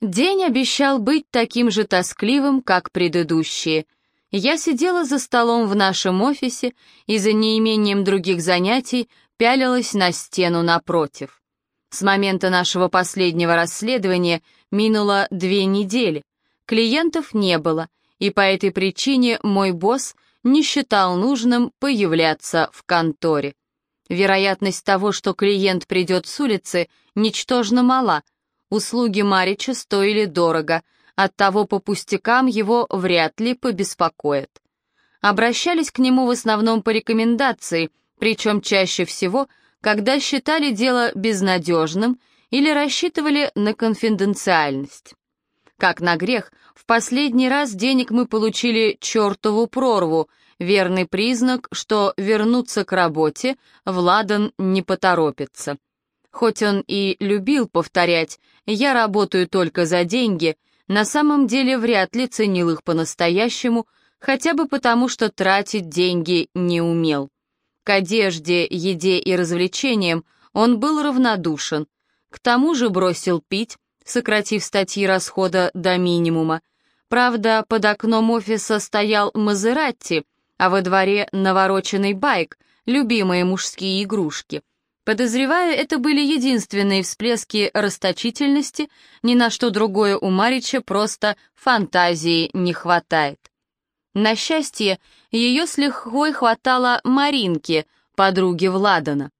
День обещал быть таким же тоскливым, как предыдущие. Я сидела за столом в нашем офисе и за неимением других занятий пялилась на стену напротив. С момента нашего последнего расследования минуло две недели. Клиентов не было, и по этой причине мой босс не считал нужным появляться в конторе. Вероятность того, что клиент придет с улицы, ничтожно мала — Услуги Марича стоили дорого, оттого по пустякам его вряд ли побеспокоят. Обращались к нему в основном по рекомендации, причем чаще всего, когда считали дело безнадежным или рассчитывали на конфиденциальность. Как на грех, в последний раз денег мы получили чертову прорву, верный признак, что вернуться к работе Владан не поторопится. Хоть он и любил повторять «я работаю только за деньги», на самом деле вряд ли ценил их по-настоящему, хотя бы потому, что тратить деньги не умел. К одежде, еде и развлечениям он был равнодушен. К тому же бросил пить, сократив статьи расхода до минимума. Правда, под окном офиса стоял Мазератти, а во дворе навороченный байк, любимые мужские игрушки. Подозреваю, это были единственные всплески расточительности, ни на что другое у Марича просто фантазии не хватает. На счастье, ее с лихвой хватало Маринке, подруги Владана.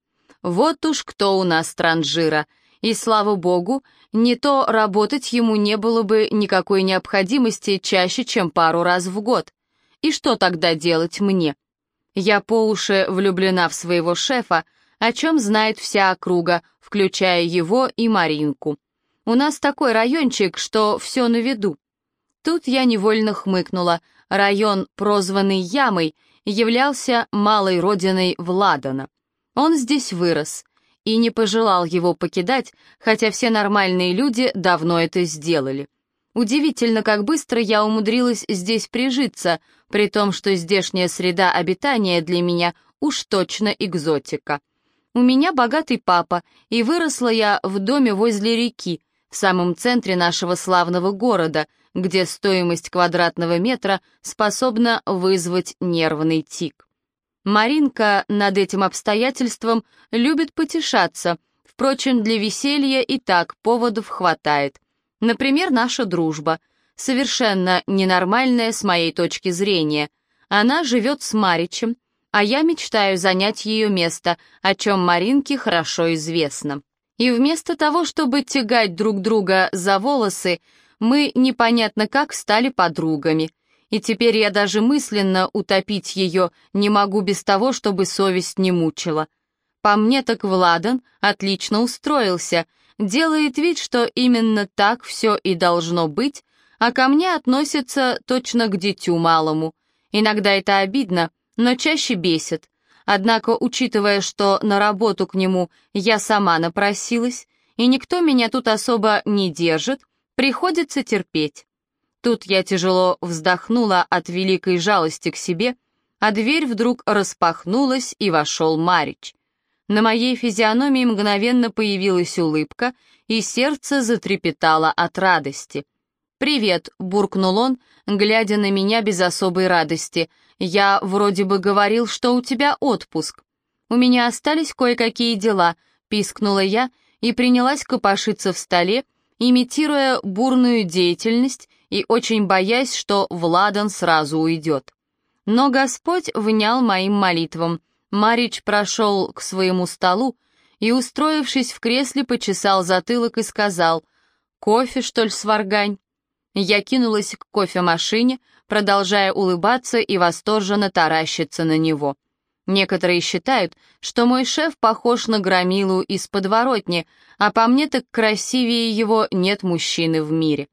Вот уж кто у нас транжира, и, слава богу, не то работать ему не было бы никакой необходимости чаще, чем пару раз в год. И что тогда делать мне? Я по уши влюблена в своего шефа, о чем знает вся округа, включая его и Маринку. У нас такой райончик, что все на виду. Тут я невольно хмыкнула. Район, прозванный Ямой, являлся малой родиной Владана. Он здесь вырос и не пожелал его покидать, хотя все нормальные люди давно это сделали. Удивительно, как быстро я умудрилась здесь прижиться, при том, что здешняя среда обитания для меня уж точно экзотика. У меня богатый папа, и выросла я в доме возле реки, в самом центре нашего славного города, где стоимость квадратного метра способна вызвать нервный тик. Маринка над этим обстоятельством любит потешаться, впрочем, для веселья и так поводов хватает. Например, наша дружба, совершенно ненормальная с моей точки зрения. Она живет с Маричем, а я мечтаю занять ее место, о чем Маринке хорошо известно. И вместо того, чтобы тягать друг друга за волосы, мы непонятно как стали подругами. И теперь я даже мысленно утопить ее не могу без того, чтобы совесть не мучила. По мне так Владан отлично устроился, делает вид, что именно так все и должно быть, а ко мне относится точно к дитю малому. Иногда это обидно, но чаще бесит. Однако, учитывая, что на работу к нему я сама напросилась, и никто меня тут особо не держит, приходится терпеть. Тут я тяжело вздохнула от великой жалости к себе, а дверь вдруг распахнулась, и вошел Марич. На моей физиономии мгновенно появилась улыбка, и сердце затрепетало от радости. «Привет», — буркнул он, глядя на меня без особой радости. «Я вроде бы говорил, что у тебя отпуск». «У меня остались кое-какие дела», — пискнула я и принялась копошиться в столе, имитируя бурную деятельность и очень боясь, что Владан сразу уйдет. Но Господь внял моим молитвам. Марич прошел к своему столу и, устроившись в кресле, почесал затылок и сказал, «Кофе, что ли, сваргань?» Я кинулась к кофемашине, продолжая улыбаться и восторженно таращиться на него. Некоторые считают, что мой шеф похож на громилу из подворотни, а по мне так красивее его нет мужчины в мире.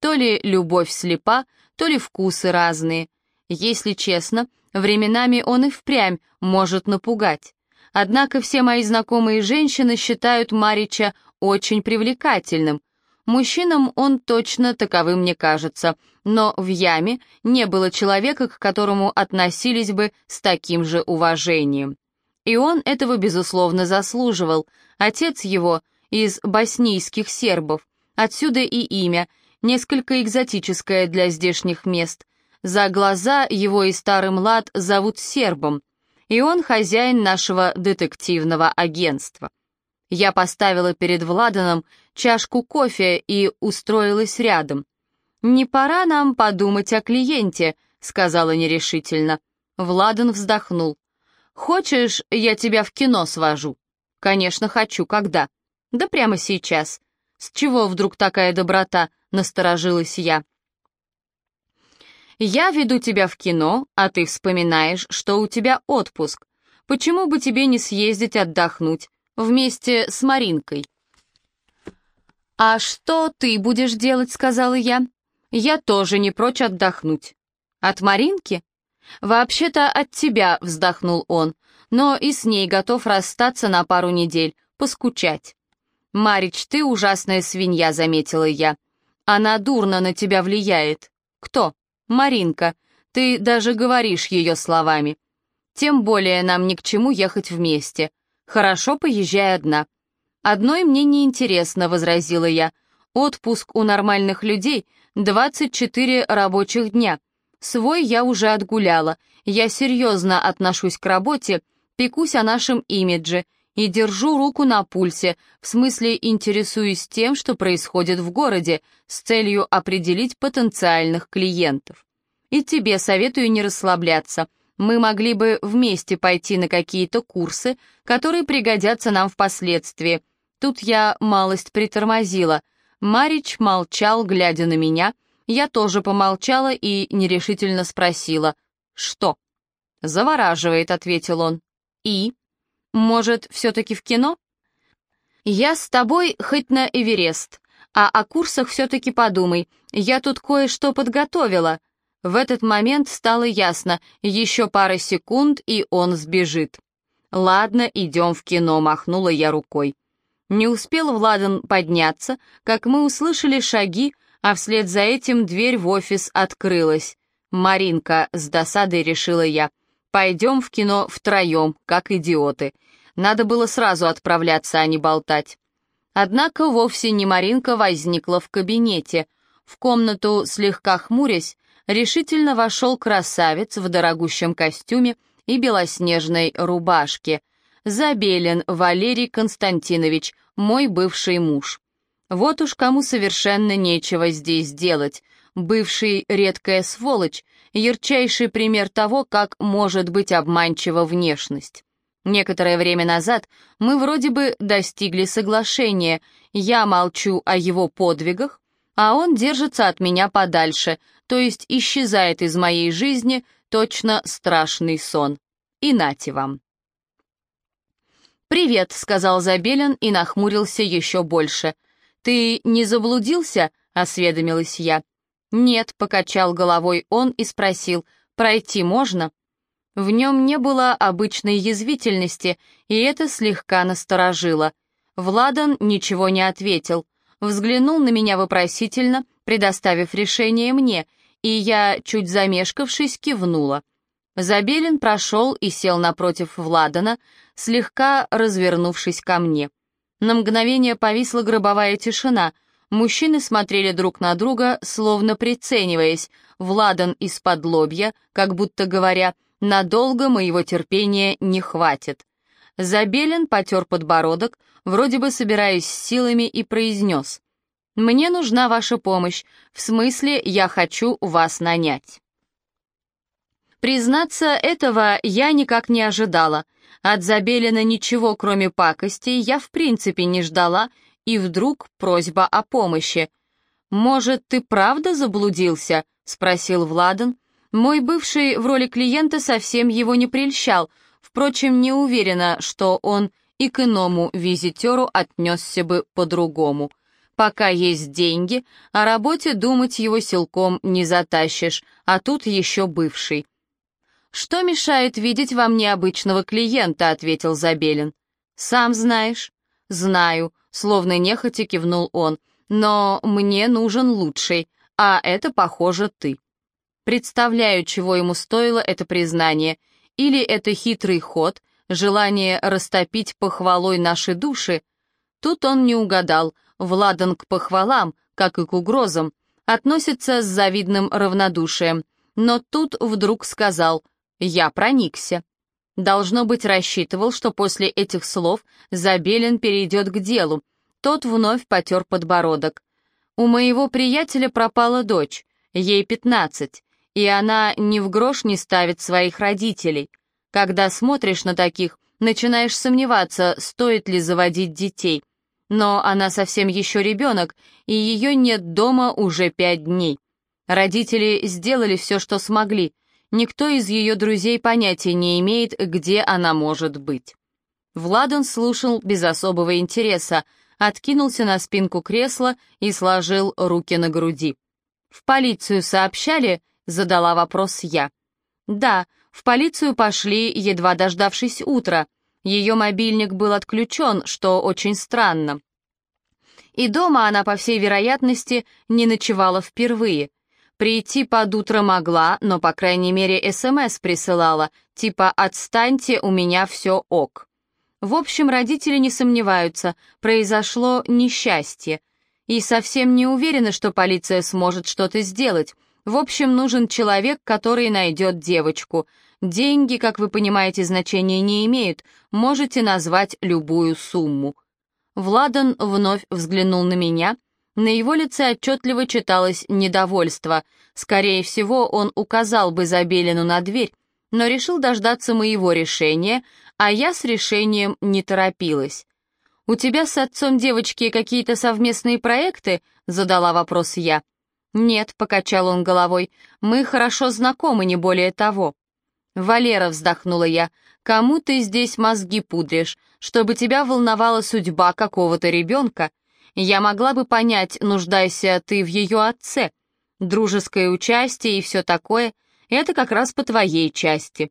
То ли любовь слепа, то ли вкусы разные. Если честно, временами он и впрямь может напугать. Однако все мои знакомые женщины считают Марича очень привлекательным, Мужчинам он точно таковым не кажется, но в яме не было человека, к которому относились бы с таким же уважением. И он этого, безусловно, заслуживал. Отец его из боснийских сербов, Отсюда и имя, несколько экзотическое для здешних мест. За глаза его и старый млад зовут Сербом, и он хозяин нашего детективного агентства. Я поставила перед Владаном чашку кофе и устроилась рядом. «Не пора нам подумать о клиенте», — сказала нерешительно. Владан вздохнул. «Хочешь, я тебя в кино свожу?» «Конечно, хочу. Когда?» «Да прямо сейчас». «С чего вдруг такая доброта?» — насторожилась я. «Я веду тебя в кино, а ты вспоминаешь, что у тебя отпуск. Почему бы тебе не съездить отдохнуть вместе с Маринкой?» «А что ты будешь делать?» — сказала я. «Я тоже не прочь отдохнуть». «От Маринки?» «Вообще-то от тебя», — вздохнул он, «но и с ней готов расстаться на пару недель, поскучать». «Марич, ты ужасная свинья», — заметила я. «Она дурно на тебя влияет». «Кто?» «Маринка. Ты даже говоришь ее словами. Тем более нам ни к чему ехать вместе. Хорошо, поезжай одна». «Одной мне не интересно», — возразила я. «Отпуск у нормальных людей — 24 рабочих дня. Свой я уже отгуляла. Я серьезно отношусь к работе, пекусь о нашем имидже и держу руку на пульсе, в смысле интересуюсь тем, что происходит в городе, с целью определить потенциальных клиентов. И тебе советую не расслабляться. Мы могли бы вместе пойти на какие-то курсы, которые пригодятся нам впоследствии. Тут я малость притормозила. Марич молчал, глядя на меня. Я тоже помолчала и нерешительно спросила. «Что?» «Завораживает», — ответил он. «И? Может, все-таки в кино?» «Я с тобой хоть на Эверест, а о курсах все-таки подумай. Я тут кое-что подготовила». В этот момент стало ясно, еще пара секунд, и он сбежит. «Ладно, идем в кино», — махнула я рукой. Не успел Владан подняться, как мы услышали шаги, а вслед за этим дверь в офис открылась. «Маринка», — с досадой решила я, — «пойдем в кино втроем, как идиоты. Надо было сразу отправляться, а не болтать». Однако вовсе не Маринка возникла в кабинете. В комнату, слегка хмурясь, решительно вошел красавец в дорогущем костюме и белоснежной рубашке — Забелин Валерий Константинович, мой бывший муж. Вот уж кому совершенно нечего здесь делать. Бывший редкая сволочь, ярчайший пример того, как может быть обманчива внешность. Некоторое время назад мы вроде бы достигли соглашения, я молчу о его подвигах, а он держится от меня подальше, то есть исчезает из моей жизни точно страшный сон. И нате вам. «Привет», — сказал Забелин и нахмурился еще больше. «Ты не заблудился?» — осведомилась я. «Нет», — покачал головой он и спросил, «пройти можно?» В нем не было обычной язвительности, и это слегка насторожило. Владан ничего не ответил, взглянул на меня вопросительно, предоставив решение мне, и я, чуть замешкавшись, кивнула. Забелин прошел и сел напротив Владана, слегка развернувшись ко мне. На мгновение повисла гробовая тишина. Мужчины смотрели друг на друга, словно прицениваясь. Владан из-под лобья, как будто говоря, «надолго моего терпения не хватит». Забелин потер подбородок, вроде бы собираясь силами, и произнес. «Мне нужна ваша помощь, в смысле, я хочу вас нанять». Признаться, этого я никак не ожидала. От Забелина ничего, кроме пакостей, я в принципе не ждала, и вдруг просьба о помощи. «Может, ты правда заблудился?» — спросил Владан. Мой бывший в роли клиента совсем его не прельщал, впрочем, не уверена, что он и к иному визитеру отнесся бы по-другому. Пока есть деньги, о работе думать его силком не затащишь, а тут еще бывший. «Что мешает видеть вам необычного клиента?» — ответил Забелин. «Сам знаешь». «Знаю», — словно нехотя кивнул он. «Но мне нужен лучший, а это, похоже, ты». Представляю, чего ему стоило это признание. Или это хитрый ход, желание растопить похвалой наши души. Тут он не угадал. Владан к похвалам, как и к угрозам, относится с завидным равнодушием, но тут вдруг сказал «Я проникся». Должно быть, рассчитывал, что после этих слов Забелин перейдет к делу. Тот вновь потер подбородок. «У моего приятеля пропала дочь, ей пятнадцать, и она ни в грош не ставит своих родителей. Когда смотришь на таких, начинаешь сомневаться, стоит ли заводить детей. Но она совсем еще ребенок, и ее нет дома уже пять дней. Родители сделали все, что смогли. Никто из ее друзей понятия не имеет, где она может быть. Владан слушал без особого интереса, откинулся на спинку кресла и сложил руки на груди. «В полицию сообщали?» — задала вопрос я. «Да, в полицию пошли, едва дождавшись утра. Ее мобильник был отключен, что очень странно. И дома она, по всей вероятности, не ночевала впервые. Прийти под утро могла, но, по крайней мере, СМС присылала, типа «отстаньте, у меня все ок». В общем, родители не сомневаются, произошло несчастье. И совсем не уверены, что полиция сможет что-то сделать. В общем, нужен человек, который найдет девочку. Деньги, как вы понимаете, значения не имеют, можете назвать любую сумму. Владан вновь взглянул на меня — на его лице отчетливо читалось недовольство. Скорее всего, он указал бы Забелину на дверь, но решил дождаться моего решения, а я с решением не торопилась. «У тебя с отцом девочки какие-то совместные проекты?» — задала вопрос я. «Нет», — покачал он головой, — «мы хорошо знакомы, не более того». «Валера», — вздохнула я, — «кому ты здесь мозги пудришь, чтобы тебя волновала судьба какого-то ребенка? Я могла бы понять, нуждайся ты в ее отце. Дружеское участие и все такое — это как раз по твоей части.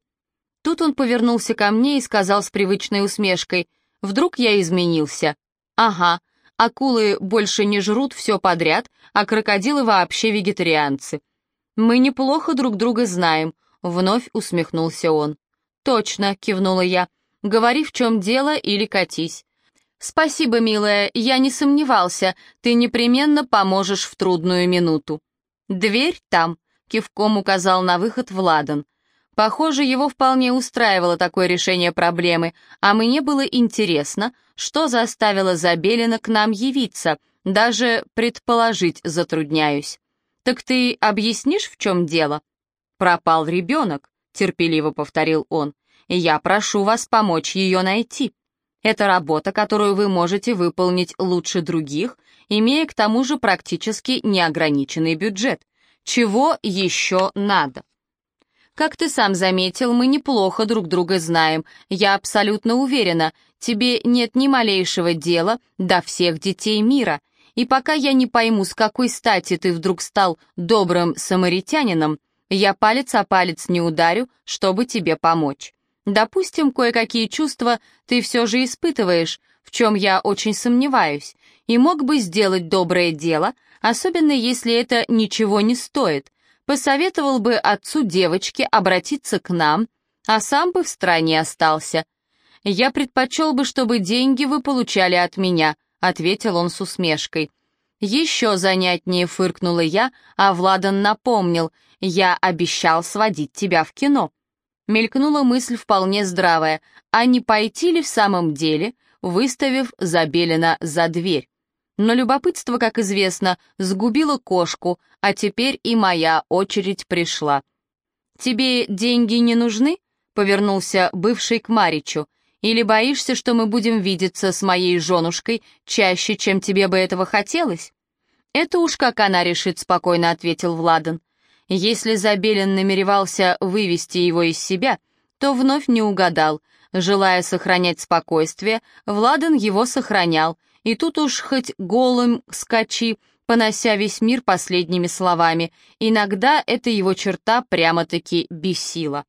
Тут он повернулся ко мне и сказал с привычной усмешкой, «Вдруг я изменился?» «Ага, акулы больше не жрут все подряд, а крокодилы вообще вегетарианцы». «Мы неплохо друг друга знаем», — вновь усмехнулся он. «Точно», — кивнула я, — «говори, в чем дело или катись. «Спасибо, милая, я не сомневался, ты непременно поможешь в трудную минуту». «Дверь там», — кивком указал на выход Владан. Похоже, его вполне устраивало такое решение проблемы, а мне было интересно, что заставило Забелина к нам явиться, даже предположить затрудняюсь. «Так ты объяснишь, в чем дело?» «Пропал ребенок», — терпеливо повторил он. «Я прошу вас помочь ее найти». Это работа, которую вы можете выполнить лучше других, имея к тому же практически неограниченный бюджет. Чего еще надо? Как ты сам заметил, мы неплохо друг друга знаем. Я абсолютно уверена, тебе нет ни малейшего дела до всех детей мира. И пока я не пойму, с какой стати ты вдруг стал добрым самаритянином, я палец о палец не ударю, чтобы тебе помочь. Допустим, кое-какие чувства ты все же испытываешь, в чем я очень сомневаюсь, и мог бы сделать доброе дело, особенно если это ничего не стоит. Посоветовал бы отцу девочки обратиться к нам, а сам бы в стране остался. Я предпочел бы, чтобы деньги вы получали от меня, ответил он с усмешкой. Еще занятнее фыркнула я, а Владан напомнил, я обещал сводить тебя в кино. Мелькнула мысль вполне здравая, а не пойти ли в самом деле, выставив Забелина за дверь? Но любопытство, как известно, сгубило кошку, а теперь и моя очередь пришла. «Тебе деньги не нужны?» — повернулся бывший к Маричу. «Или боишься, что мы будем видеться с моей женушкой чаще, чем тебе бы этого хотелось?» «Это уж как она решит», — спокойно ответил Владан. Если Забелин намеревался вывести его из себя, то вновь не угадал. Желая сохранять спокойствие, Владан его сохранял, и тут уж хоть голым скачи, понося весь мир последними словами, иногда эта его черта прямо-таки бесила.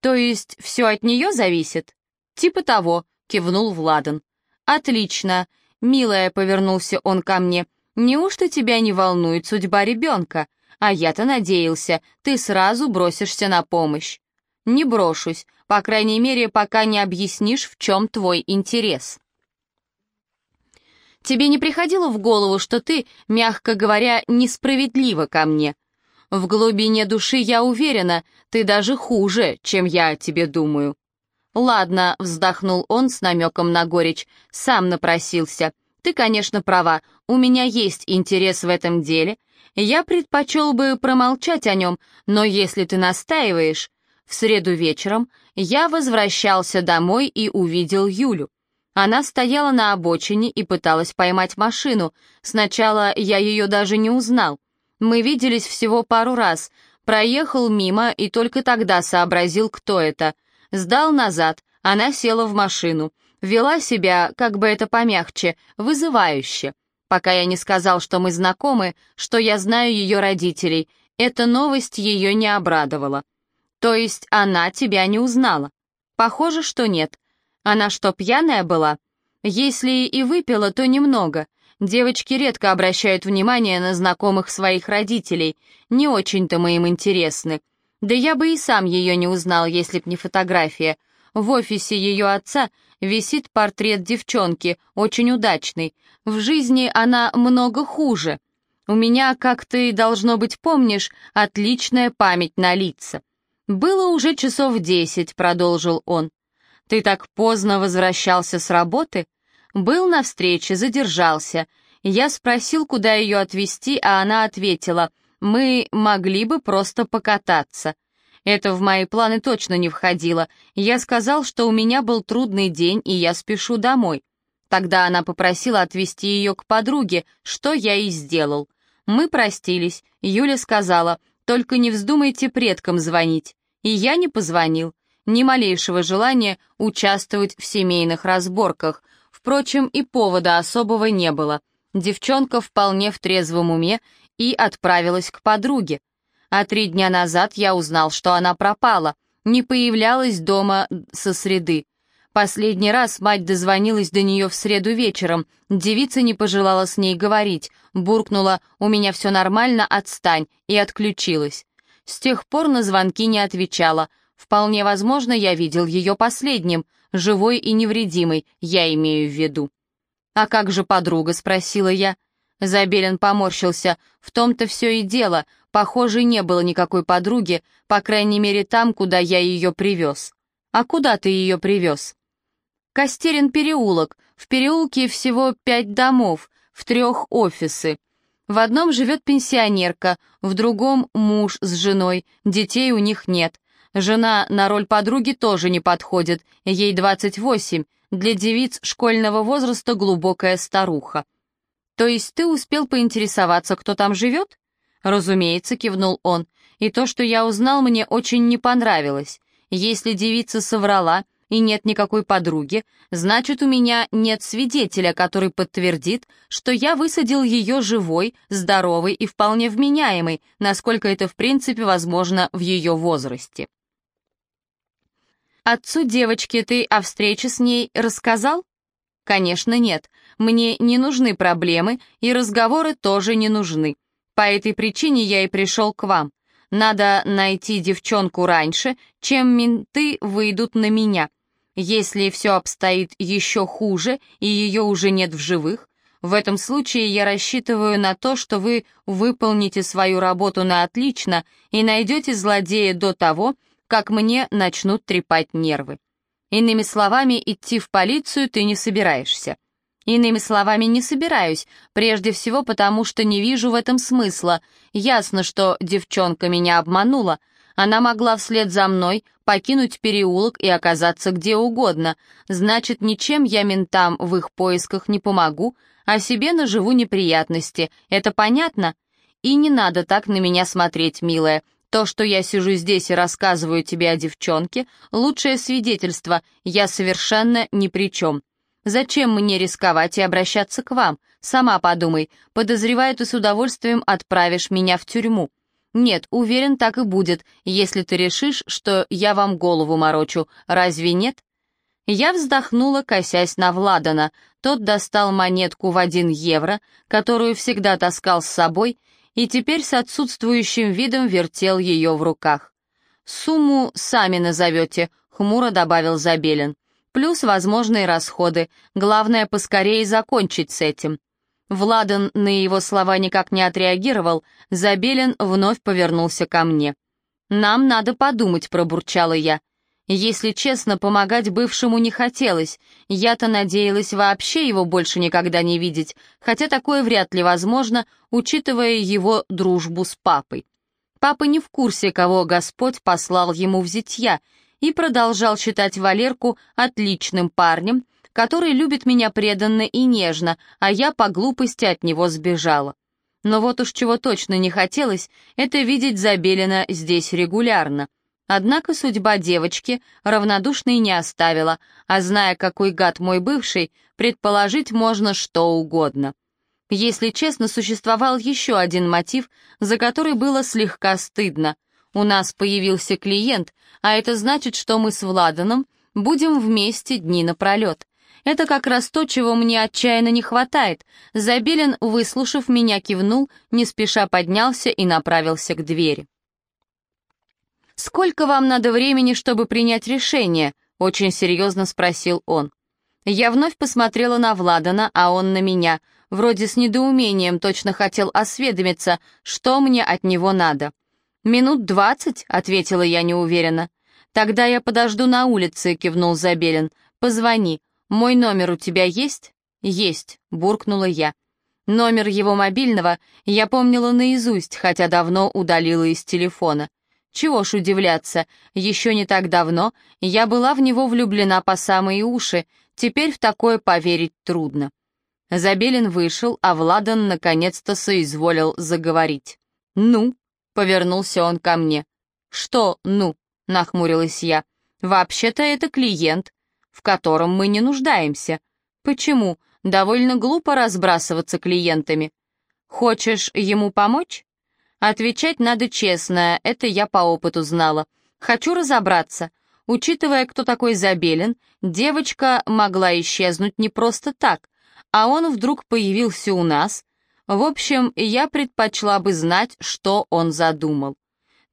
«То есть все от нее зависит?» «Типа того», — кивнул Владан. «Отлично. Милая», — повернулся он ко мне, — «неужто тебя не волнует судьба ребенка? А я-то надеялся, ты сразу бросишься на помощь. Не брошусь, по крайней мере, пока не объяснишь, в чем твой интерес. Тебе не приходило в голову, что ты, мягко говоря, несправедлива ко мне? В глубине души я уверена, ты даже хуже, чем я о тебе думаю». «Ладно», — вздохнул он с намеком на горечь, — «сам напросился. Ты, конечно, права, у меня есть интерес в этом деле. Я предпочел бы промолчать о нем, но если ты настаиваешь...» В среду вечером я возвращался домой и увидел Юлю. Она стояла на обочине и пыталась поймать машину. Сначала я ее даже не узнал. Мы виделись всего пару раз. Проехал мимо и только тогда сообразил, кто это. Сдал назад, она села в машину. Вела себя, как бы это помягче, вызывающе. Пока я не сказал, что мы знакомы, что я знаю ее родителей, эта новость ее не обрадовала. То есть она тебя не узнала? Похоже, что нет. Она что, пьяная была? Если и выпила, то немного. Девочки редко обращают внимание на знакомых своих родителей. Не очень-то мы им интересны. Да я бы и сам ее не узнал, если б не фотография. В офисе ее отца висит портрет девчонки, очень удачный. В жизни она много хуже. У меня, как ты, должно быть, помнишь, отличная память на лица. «Было уже часов десять», — продолжил он. «Ты так поздно возвращался с работы?» «Был на встрече, задержался. Я спросил, куда ее отвезти, а она ответила, «Мы могли бы просто покататься». Это в мои планы точно не входило. Я сказал, что у меня был трудный день, и я спешу домой. Тогда она попросила отвезти ее к подруге, что я и сделал. Мы простились. Юля сказала, «Только не вздумайте предкам звонить». И я не позвонил. Ни малейшего желания участвовать в семейных разборках. Впрочем, и повода особого не было. Девчонка вполне в трезвом уме и отправилась к подруге. А три дня назад я узнал, что она пропала, не появлялась дома со среды. Последний раз мать дозвонилась до нее в среду вечером. Девица не пожелала с ней говорить, буркнула «У меня все нормально, отстань» и отключилась. С тех пор на звонки не отвечала. Вполне возможно, я видел ее последним, живой и невредимой, я имею в виду. «А как же подруга?» — спросила я. Забелин поморщился. В том-то все и дело. Похоже, не было никакой подруги, по крайней мере там, куда я ее привез. А куда ты ее привез? Костерин переулок. В переулке всего пять домов, в трех офисы. В одном живет пенсионерка, в другом муж с женой, детей у них нет. Жена на роль подруги тоже не подходит, ей 28, для девиц школьного возраста глубокая старуха. То есть ты успел поинтересоваться, кто там живет? Разумеется, кивнул он, и то, что я узнал, мне очень не понравилось. Если девица соврала, и нет никакой подруги, значит, у меня нет свидетеля, который подтвердит, что я высадил ее живой, здоровой и вполне вменяемой, насколько это в принципе возможно в ее возрасте. Отцу девочки ты о встрече с ней рассказал? Конечно, нет. Мне не нужны проблемы, и разговоры тоже не нужны. По этой причине я и пришел к вам. Надо найти девчонку раньше, чем менты выйдут на меня. Если все обстоит еще хуже и ее уже нет в живых, в этом случае я рассчитываю на то, что вы выполните свою работу на отлично и найдете злодея до того, как мне начнут трепать нервы. Иными словами, идти в полицию ты не собираешься. Иными словами, не собираюсь, прежде всего потому, что не вижу в этом смысла. Ясно, что девчонка меня обманула, она могла вслед за мной покинуть переулок и оказаться где угодно. Значит, ничем я ментам в их поисках не помогу, а себе наживу неприятности. Это понятно? И не надо так на меня смотреть, милая. То, что я сижу здесь и рассказываю тебе о девчонке, лучшее свидетельство, я совершенно ни при чем. Зачем мне рисковать и обращаться к вам? Сама подумай, подозреваю, ты с удовольствием отправишь меня в тюрьму. «Нет, уверен, так и будет, если ты решишь, что я вам голову морочу. Разве нет?» Я вздохнула, косясь на Владана. Тот достал монетку в один евро, которую всегда таскал с собой, и теперь с отсутствующим видом вертел ее в руках. «Сумму сами назовете», — хмуро добавил Забелин. плюс возможные расходы. Главное, поскорее закончить с этим. Владан на его слова никак не отреагировал, Забелин вновь повернулся ко мне. «Нам надо подумать», — пробурчала я. Если честно, помогать бывшему не хотелось. Я-то надеялась вообще его больше никогда не видеть, хотя такое вряд ли возможно, учитывая его дружбу с папой. Папа не в курсе, кого Господь послал ему в зятья, и продолжал считать Валерку отличным парнем, который любит меня преданно и нежно, а я по глупости от него сбежала. Но вот уж чего точно не хотелось, это видеть Забелина здесь регулярно. Однако судьба девочки равнодушной не оставила, а зная, какой гад мой бывший, предположить можно что угодно. Если честно, существовал еще один мотив, за который было слегка стыдно. У нас появился клиент, а это значит, что мы с Владаном будем вместе дни напролет. Это как раз то, чего мне отчаянно не хватает. Забелин, выслушав меня, кивнул, не спеша поднялся и направился к двери. «Сколько вам надо времени, чтобы принять решение?» — очень серьезно спросил он. Я вновь посмотрела на Владана, а он на меня. Вроде с недоумением точно хотел осведомиться, что мне от него надо. «Минут двадцать?» — ответила я неуверенно. «Тогда я подожду на улице», — кивнул Забелин. «Позвони. Мой номер у тебя есть?» «Есть», — буркнула я. Номер его мобильного я помнила наизусть, хотя давно удалила из телефона. Чего ж удивляться, еще не так давно я была в него влюблена по самые уши, теперь в такое поверить трудно. Забелин вышел, а Владан наконец-то соизволил заговорить. «Ну?» — повернулся он ко мне. «Что «ну?» — нахмурилась я. «Вообще-то это клиент, в котором мы не нуждаемся. Почему? Довольно глупо разбрасываться клиентами. Хочешь ему помочь?» Отвечать надо честно, это я по опыту знала. Хочу разобраться. Учитывая, кто такой Забелин, девочка могла исчезнуть не просто так, а он вдруг появился у нас. В общем, я предпочла бы знать, что он задумал.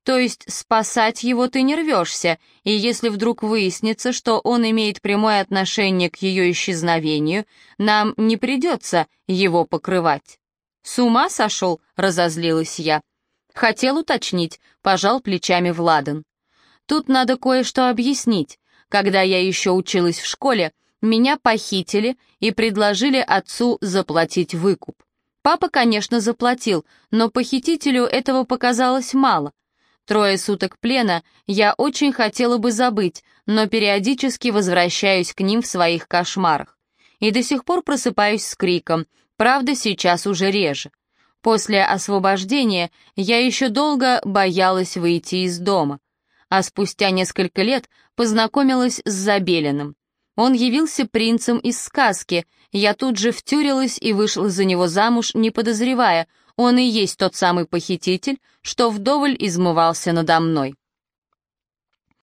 То есть спасать его ты не рвешься, и если вдруг выяснится, что он имеет прямое отношение к ее исчезновению, нам не придется его покрывать. «С ума сошел?» — разозлилась я. Хотел уточнить, пожал плечами Владан. Тут надо кое-что объяснить. Когда я еще училась в школе, меня похитили и предложили отцу заплатить выкуп. Папа, конечно, заплатил, но похитителю этого показалось мало. Трое суток плена я очень хотела бы забыть, но периодически возвращаюсь к ним в своих кошмарах. И до сих пор просыпаюсь с криком, правда, сейчас уже реже. После освобождения я еще долго боялась выйти из дома, а спустя несколько лет познакомилась с Забелиным. Он явился принцем из сказки, я тут же втюрилась и вышла за него замуж, не подозревая, он и есть тот самый похититель, что вдоволь измывался надо мной.